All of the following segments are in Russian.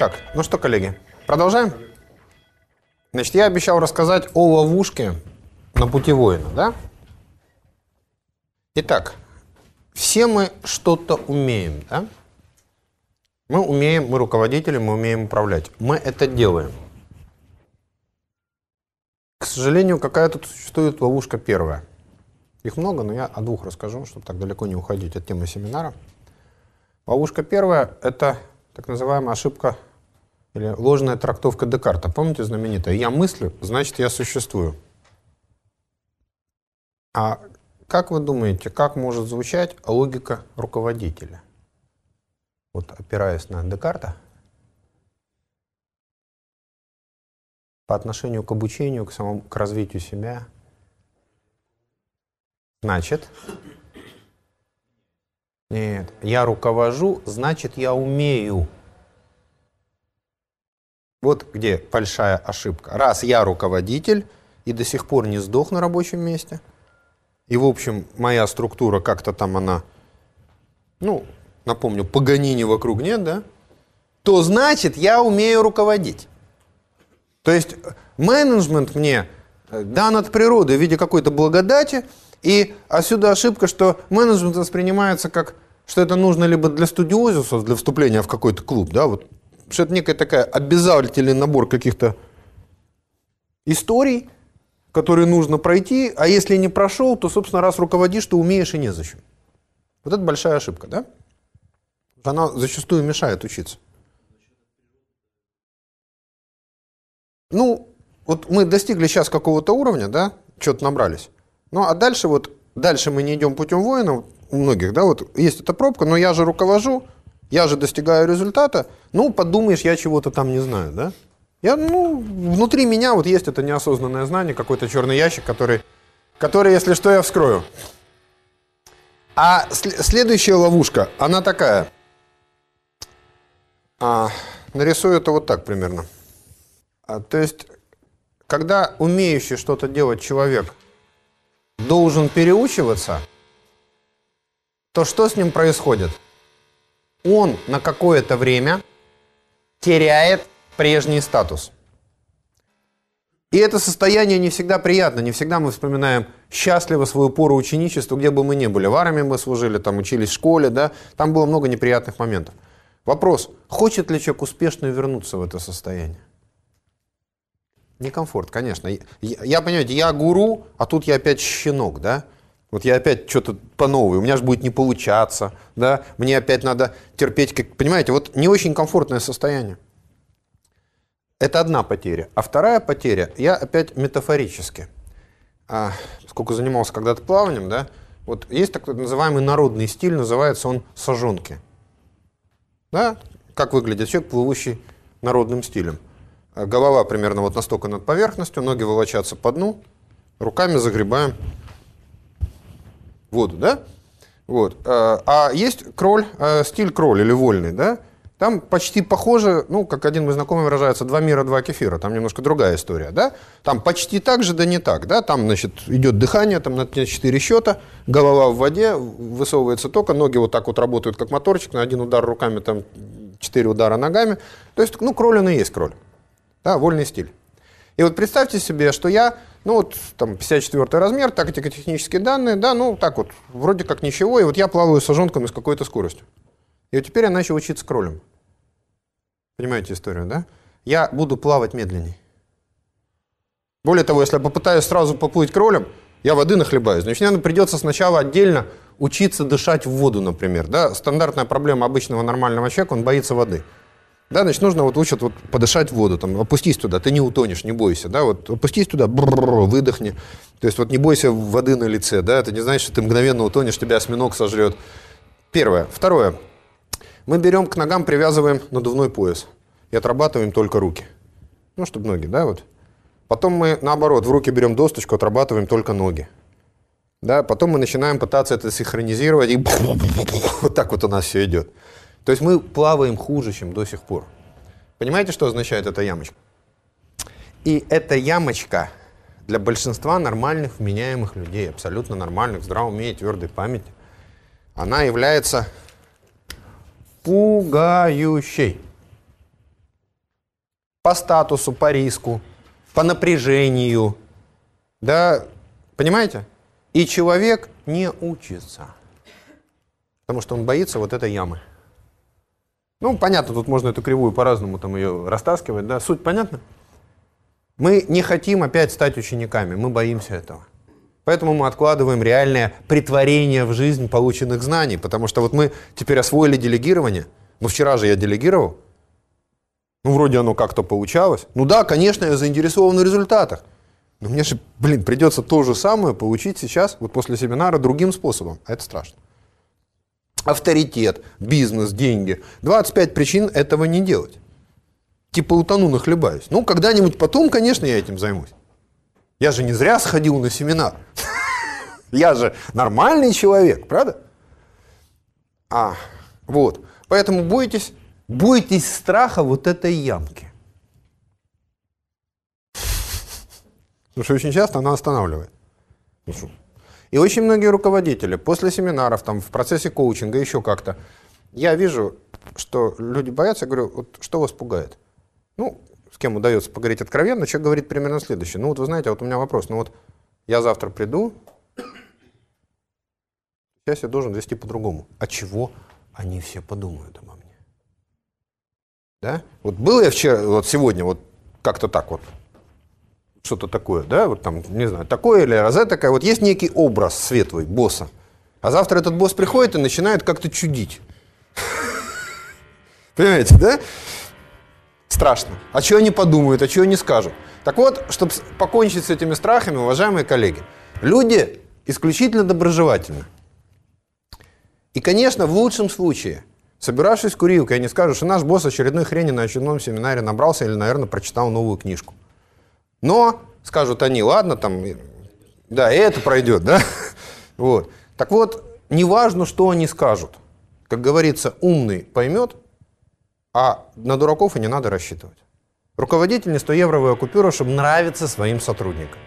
Так, ну что, коллеги, продолжаем? Значит, я обещал рассказать о ловушке на пути воина, да? Итак, все мы что-то умеем, да? Мы умеем, мы руководители, мы умеем управлять. Мы это делаем. К сожалению, какая тут существует ловушка первая. Их много, но я о двух расскажу, чтобы так далеко не уходить от темы семинара. Ловушка первая – это так называемая ошибка или ложная трактовка Декарта. Помните знаменитая «я мыслю, значит, я существую». А как вы думаете, как может звучать логика руководителя? Вот опираясь на Декарта, по отношению к обучению, к самому к развитию себя – Значит, нет, я руковожу, значит, я умею. Вот где большая ошибка. Раз я руководитель и до сих пор не сдох на рабочем месте, и, в общем, моя структура как-то там она, ну, напомню, погонини вокруг нет, да, то значит, я умею руководить. То есть менеджмент мне дан от природы в виде какой-то благодати – и отсюда ошибка, что менеджмент воспринимается как, что это нужно либо для студиозусов, для вступления в какой-то клуб, да, вот, что это некая такая обязательный набор каких-то историй, которые нужно пройти, а если не прошел, то, собственно, раз руководишь, то умеешь и незачем. Вот это большая ошибка, да? Она зачастую мешает учиться. Ну, вот мы достигли сейчас какого-то уровня, да, что-то набрались. Ну, а дальше вот, дальше мы не идем путем воина, у многих, да, вот есть эта пробка, но я же руковожу, я же достигаю результата, ну, подумаешь, я чего-то там не знаю, да? Я, ну, внутри меня вот есть это неосознанное знание, какой-то черный ящик, который, который, если что, я вскрою. А следующая ловушка, она такая. А, нарисую это вот так примерно. А, то есть, когда умеющий что-то делать человек должен переучиваться, то что с ним происходит? Он на какое-то время теряет прежний статус. И это состояние не всегда приятно, не всегда мы вспоминаем счастливо свою пору ученичества, где бы мы ни были. В армии мы служили, там учились в школе, да, там было много неприятных моментов. Вопрос, хочет ли человек успешно вернуться в это состояние? Некомфорт, конечно. Я, я, понимаете, я гуру, а тут я опять щенок, да? Вот я опять что-то по новой, у меня же будет не получаться, да? Мне опять надо терпеть, как, понимаете, вот не очень комфортное состояние. Это одна потеря. А вторая потеря, я опять метафорически. А, сколько занимался когда-то плаванием, да? Вот есть так называемый народный стиль, называется он сожонки. Да? Как выглядит человек, плывущий народным стилем. Голова примерно вот настолько над поверхностью, ноги волочатся по дну, руками загребаем воду, да? Вот. А, а есть кроль, а, стиль кроль или вольный, да? Там почти похоже, ну, как один мой знакомый выражается, два мира, два кефира. Там немножко другая история, да? Там почти так же, да не так, да? Там, значит, идет дыхание, там на 4 счета, голова в воде, высовывается только, ноги вот так вот работают, как моторчик, на один удар руками, там, 4 удара ногами. То есть, ну, кроль он и есть кроль. Да, вольный стиль. И вот представьте себе, что я, ну вот там 54 размер, тактико-технические данные, да, ну так вот, вроде как ничего, и вот я плаваю сажонками с какой-то скоростью. И вот теперь я начал учиться кролем. Понимаете историю, да? Я буду плавать медленнее. Более того, если я попытаюсь сразу поплыть кролем, я воды нахлебаюсь. Значит, мне придется сначала отдельно учиться дышать в воду, например. Да? Стандартная проблема обычного нормального человека, он боится воды. Да, значит, нужно вот учат вот подышать воду, там, опустись туда, ты не утонешь, не бойся, да, вот опустись туда, выдохни. То есть вот не бойся воды на лице, да, это не значит, что ты мгновенно утонешь, тебя осьминог сожрет. Первое. Второе. Мы берем к ногам, привязываем надувной пояс и отрабатываем только руки. Ну, чтобы ноги, да, вот. Потом мы, наоборот, в руки берем досточку, отрабатываем только ноги. Да, потом мы начинаем пытаться это синхронизировать, и вот так вот у нас все идет. То есть мы плаваем хуже, чем до сих пор. Понимаете, что означает эта ямочка? И эта ямочка для большинства нормальных, вменяемых людей, абсолютно нормальных, здравом уме и твердой памяти, она является пугающей. по статусу, по риску, по напряжению. Да, понимаете? И человек не учится. Потому что он боится вот этой ямы. Ну, понятно, тут можно эту кривую по-разному там ее растаскивать, да, суть понятна? Мы не хотим опять стать учениками, мы боимся этого. Поэтому мы откладываем реальное притворение в жизнь полученных знаний, потому что вот мы теперь освоили делегирование. Ну, вчера же я делегировал. Ну, вроде оно как-то получалось. Ну да, конечно, я заинтересован в результатах. Но мне же, блин, придется то же самое получить сейчас, вот после семинара, другим способом. А это страшно. Авторитет, бизнес, деньги. 25 причин этого не делать. Типа утону, нахлебаюсь. Ну, когда-нибудь потом, конечно, я этим займусь. Я же не зря сходил на семинар. Я же нормальный человек, правда? А, вот. Поэтому бойтесь, бойтесь страха вот этой ямки. Потому что очень часто она останавливает. И очень многие руководители после семинаров, там, в процессе коучинга, еще как-то, я вижу, что люди боятся, я говорю, вот что вас пугает? Ну, с кем удается поговорить откровенно, человек говорит примерно следующее. Ну вот вы знаете, вот у меня вопрос, ну вот я завтра приду, я себя должен вести по-другому. А чего они все подумают обо мне? Да? Вот был я вчера, вот сегодня, вот как-то так вот, что-то такое, да, вот там, не знаю, такое или розе такая, вот есть некий образ светлый босса, а завтра этот босс приходит и начинает как-то чудить. Понимаете, да? Страшно. А что они подумают, а что они скажут? Так вот, чтобы покончить с этими страхами, уважаемые коллеги, люди исключительно доброжелательны. И, конечно, в лучшем случае, собиравшись в курилку, они скажут, что наш босс очередной хрени на очередном семинаре набрался или, наверное, прочитал новую книжку. Но, скажут они, ладно, там, да, и это пройдет, да? Вот. Так вот, неважно, что они скажут. Как говорится, умный поймет, а на дураков и не надо рассчитывать. Руководитель не 100-евровая купюра, чтобы нравиться своим сотрудникам.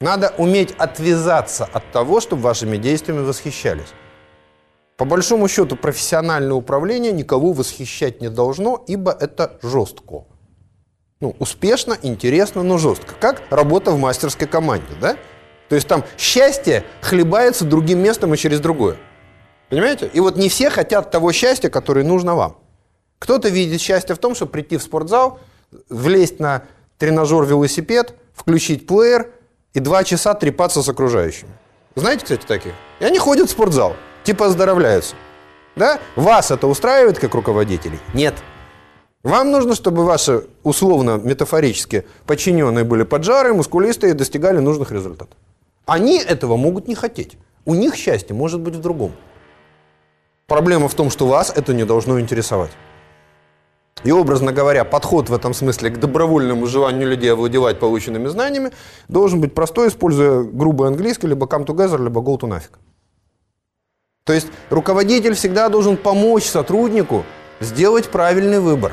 Надо уметь отвязаться от того, чтобы вашими действиями восхищались. По большому счету, профессиональное управление никого восхищать не должно, ибо это жестко. Ну, успешно, интересно, но жестко. Как работа в мастерской команде, да? То есть там счастье хлебается другим местом и через другое. Понимаете? И вот не все хотят того счастья, которое нужно вам. Кто-то видит счастье в том, чтобы прийти в спортзал, влезть на тренажер-велосипед, включить плеер и два часа трепаться с окружающими. Знаете, кстати, таких? И они ходят в спортзал, типа оздоровляются. Да? Вас это устраивает как руководителей? Нет. Вам нужно, чтобы ваши, условно, метафорически, подчиненные были поджарые, мускулистые и достигали нужных результатов. Они этого могут не хотеть. У них счастье может быть в другом. Проблема в том, что вас это не должно интересовать. И, образно говоря, подход в этом смысле к добровольному желанию людей овладевать полученными знаниями должен быть простой, используя грубый английский, либо come together, либо go to нафиг. То есть руководитель всегда должен помочь сотруднику сделать правильный выбор.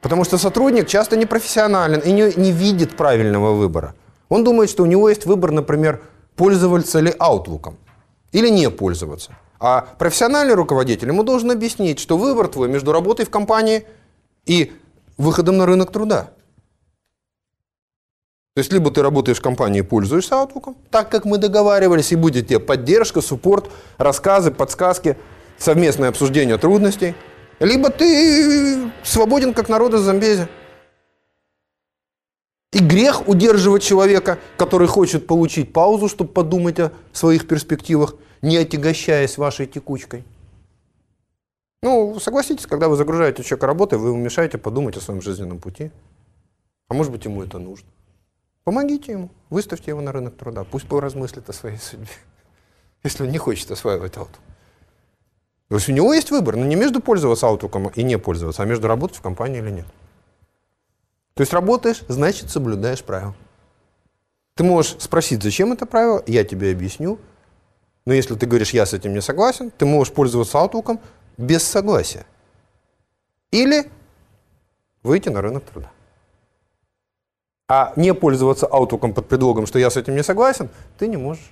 Потому что сотрудник часто непрофессионален и не, не видит правильного выбора. Он думает, что у него есть выбор, например, пользоваться ли Outlook или не пользоваться. А профессиональный руководитель ему должен объяснить, что выбор твой между работой в компании и выходом на рынок труда. То есть, либо ты работаешь в компании и пользуешься Outlook, так как мы договаривались, и будет тебе поддержка, суппорт, рассказы, подсказки, совместное обсуждение трудностей, либо ты свободен, как народ из Замбези. И грех удерживать человека, который хочет получить паузу, чтобы подумать о своих перспективах, не отягощаясь вашей текучкой. Ну, согласитесь, когда вы загружаете человека работой, вы ему мешаете подумать о своем жизненном пути. А может быть, ему это нужно. Помогите ему, выставьте его на рынок труда, пусть поразмыслит о своей судьбе, если он не хочет осваивать ауту. То есть у него есть выбор, но не между пользоваться аутуком и не пользоваться, а между работать в компании или нет. То есть работаешь, значит соблюдаешь правила. Ты можешь спросить, зачем это правило, я тебе объясню. Но если ты говоришь, я с этим не согласен, ты можешь пользоваться Outlook без согласия. Или выйти на рынок труда. А не пользоваться Outlook под предлогом, что я с этим не согласен, ты не можешь.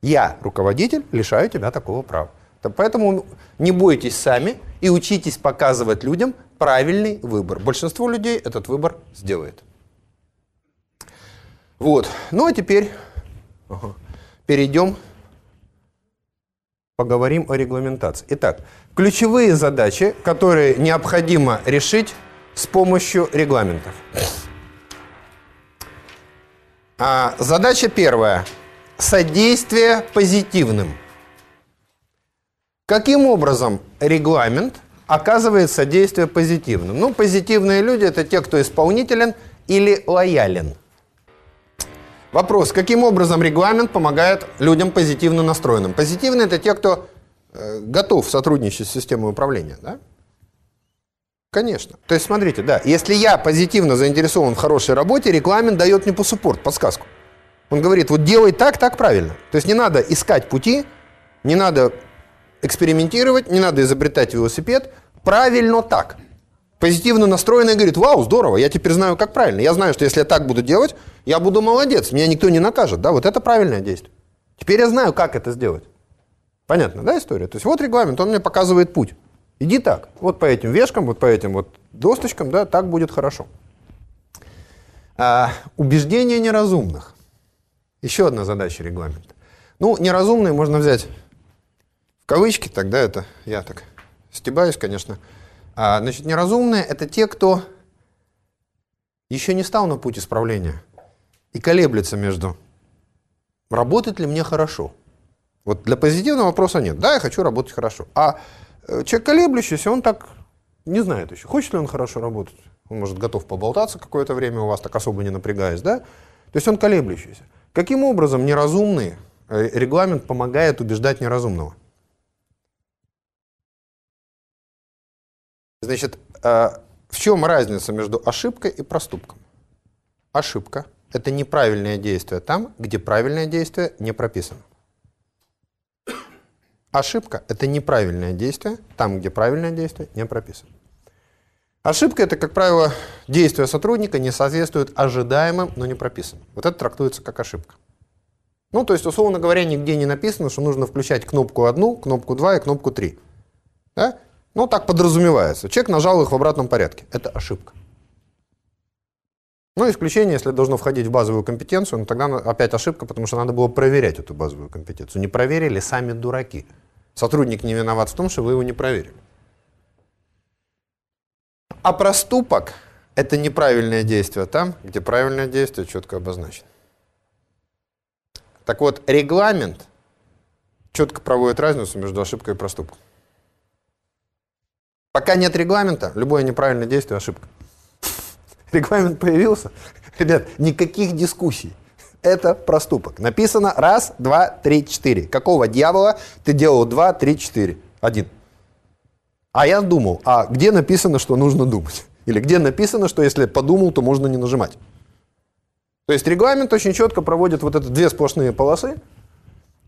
Я, руководитель, лишаю тебя такого права. Поэтому не бойтесь сами и учитесь показывать людям правильный выбор. Большинство людей этот выбор сделает. Вот. Ну а теперь ага, перейдем, поговорим о регламентации. Итак, ключевые задачи, которые необходимо решить с помощью регламентов. А, задача первая. Содействие позитивным. Каким образом регламент оказывает содействие позитивным? Ну, позитивные люди – это те, кто исполнителен или лоялен. Вопрос, каким образом регламент помогает людям позитивно настроенным? Позитивные – это те, кто э, готов сотрудничать с системой управления, да? Конечно. То есть, смотрите, да, если я позитивно заинтересован в хорошей работе, регламент дает мне по суппорт, подсказку. Он говорит, вот делай так, так правильно. То есть не надо искать пути, не надо экспериментировать, не надо изобретать велосипед. Правильно так. Позитивно настроенный говорит, вау, здорово, я теперь знаю, как правильно. Я знаю, что если я так буду делать, я буду молодец, меня никто не накажет. Да, вот это правильное действие. Теперь я знаю, как это сделать. Понятно, да, история? То есть вот регламент, он мне показывает путь. Иди так, вот по этим вешкам, вот по этим вот досточкам, да, так будет хорошо. А, убеждения неразумных. Еще одна задача регламента. Ну, неразумные можно взять кавычки, тогда это я так стебаюсь, конечно. А, значит, неразумные – это те, кто еще не стал на путь исправления и колеблется между работает ли мне хорошо. Вот для позитивного вопроса нет. Да, я хочу работать хорошо. А Э, человек колеблющийся, он так не знает еще, хочет ли он хорошо работать. Он может готов поболтаться какое-то время у вас, так особо не напрягаясь, да? То есть он колеблющийся. Каким образом неразумный э, регламент помогает убеждать неразумного? Значит, э, в чем разница между ошибкой и проступком? Ошибка – это неправильное действие там, где правильное действие не прописано. Ошибка – это неправильное действие, там, где правильное действие не прописано. Ошибка – это, как правило, действие сотрудника не соответствует ожидаемым, но не прописанным. Вот это трактуется как ошибка. Ну, то есть, условно говоря, нигде не написано, что нужно включать кнопку 1, кнопку 2 и кнопку 3. Да? Ну, так подразумевается. Человек нажал их в обратном порядке. Это ошибка. Ну, исключение, если должно входить в базовую компетенцию, но тогда опять ошибка, потому что надо было проверять эту базовую компетенцию. Не проверили сами дураки. Сотрудник не виноват в том, что вы его не проверили. А проступок – это неправильное действие там, где правильное действие четко обозначено. Так вот, регламент четко проводит разницу между ошибкой и проступком. Пока нет регламента, любое неправильное действие – ошибка. Регламент появился. Ребят, никаких дискуссий. Это проступок. Написано раз, два, три, четыре. Какого дьявола ты делал два, три, четыре? Один. А я думал, а где написано, что нужно думать? Или где написано, что если подумал, то можно не нажимать? То есть регламент очень четко проводит вот это две сплошные полосы.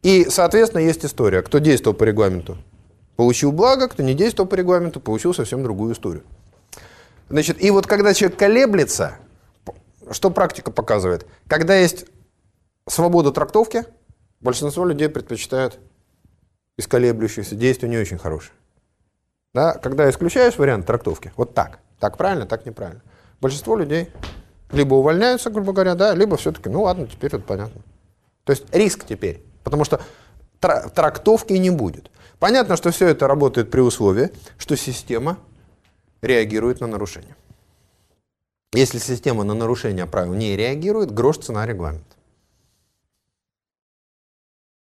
И, соответственно, есть история. Кто действовал по регламенту, получил благо, кто не действовал по регламенту, получил совсем другую историю. Значит, и вот когда человек колеблется, что практика показывает? Когда есть свобода трактовки, большинство людей предпочитают исколеблющиеся действия не очень хорошие. Да? Когда исключаешь вариант трактовки, вот так, так правильно, так неправильно, большинство людей либо увольняются, грубо говоря, да, либо все-таки, ну ладно, теперь это понятно. То есть риск теперь, потому что трактовки не будет. Понятно, что все это работает при условии, что система реагирует на нарушение. Если система на нарушение правил не реагирует, грош цена регламента.